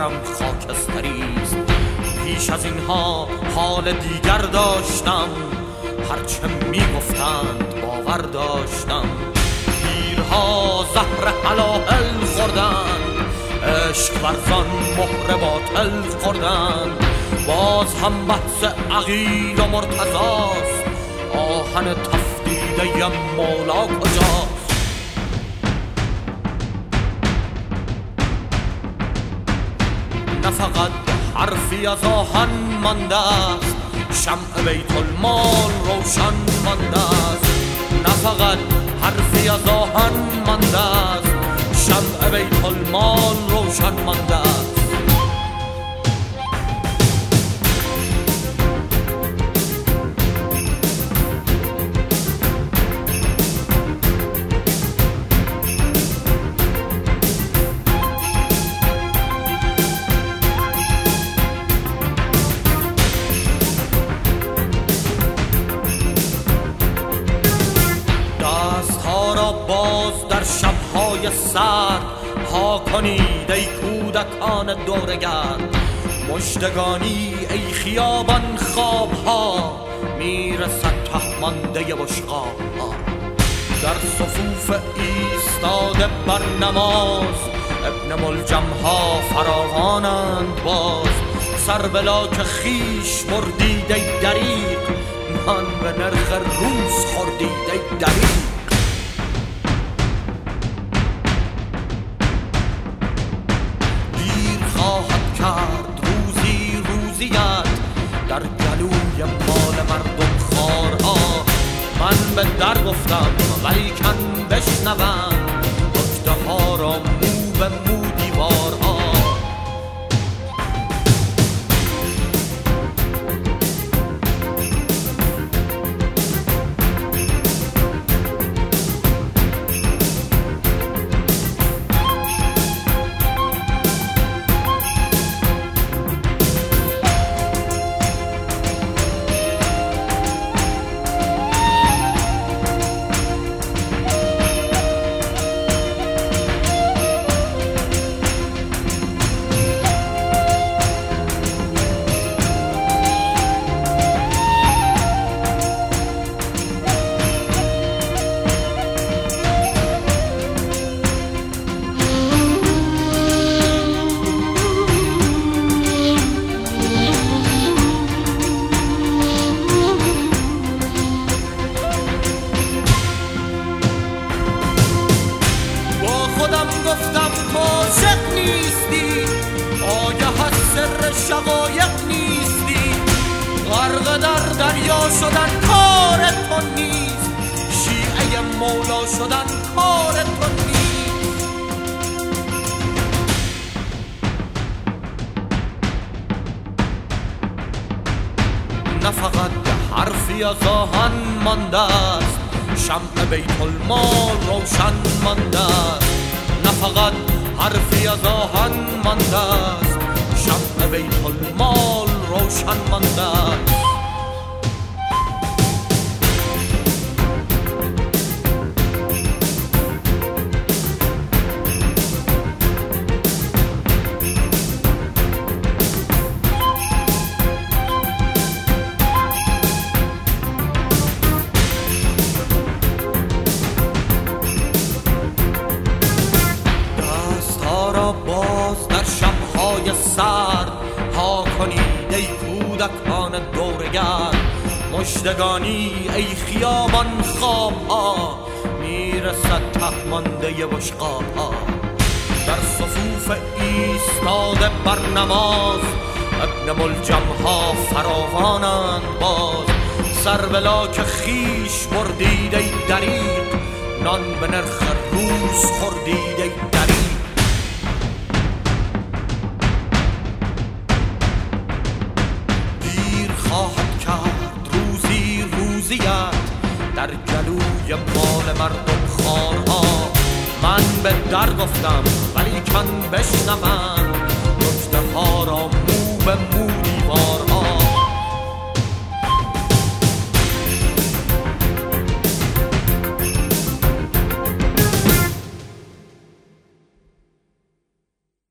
های دفترم خاکستریست پیش از اینها حال دیگر داشتم. هرچه می‌گفتند باور داشتم. پیرها زهر حلاحل خوردند. عشق ورزان مهر باطل خوردند. باز هم بحث عقیل و مرتضاست آهن تفدیده مولا کجاست؟ فقط حرفی از آهن مانده است. شمع بیت المال روشن مانده است. نه فقط حرفی از آهن مانده است. شمع بیت المال باز در شبهای سرد ها کنید ای کودکان دورگرد مشتگانی ای خیابان خواب ها می‌رسد تهمانده بشقاب ها در صفوف ایستاده بر نماز ابن ملجم ها فراوانند باز. سر که خیش مردید ای دریق من به نرخ روز خوردید ای دریق روزیت در گلوی مال مردم خارها من به در گفتم ولی کن بشنوم. گفتم تو نیستی آگه از سر شقایق نیستی. غرق در دریا شدن کار تو نیست شیعه مولا شدن کار تو نیست. نه فقط حرفی از آهن مانده است شمع بیت المال روشن مانده است. فقط حرفی از آهن مانده است. شمع بیت المال روشن مانده است. ای کودکان دورگرد مشتگانی ای خیابان خواب ها می‌رسد تهمانده بشقاب ها در صفوف ایستاده بر نماز ابن ملجم ها فراوانند باز. سر که خیش بردید ای دریق نان به نرخ روز خوردید ای دریق در گلوی مال مردم خارها من به در گفتم ولی کن بشنوم. نکته ها را مو به مو دیوار.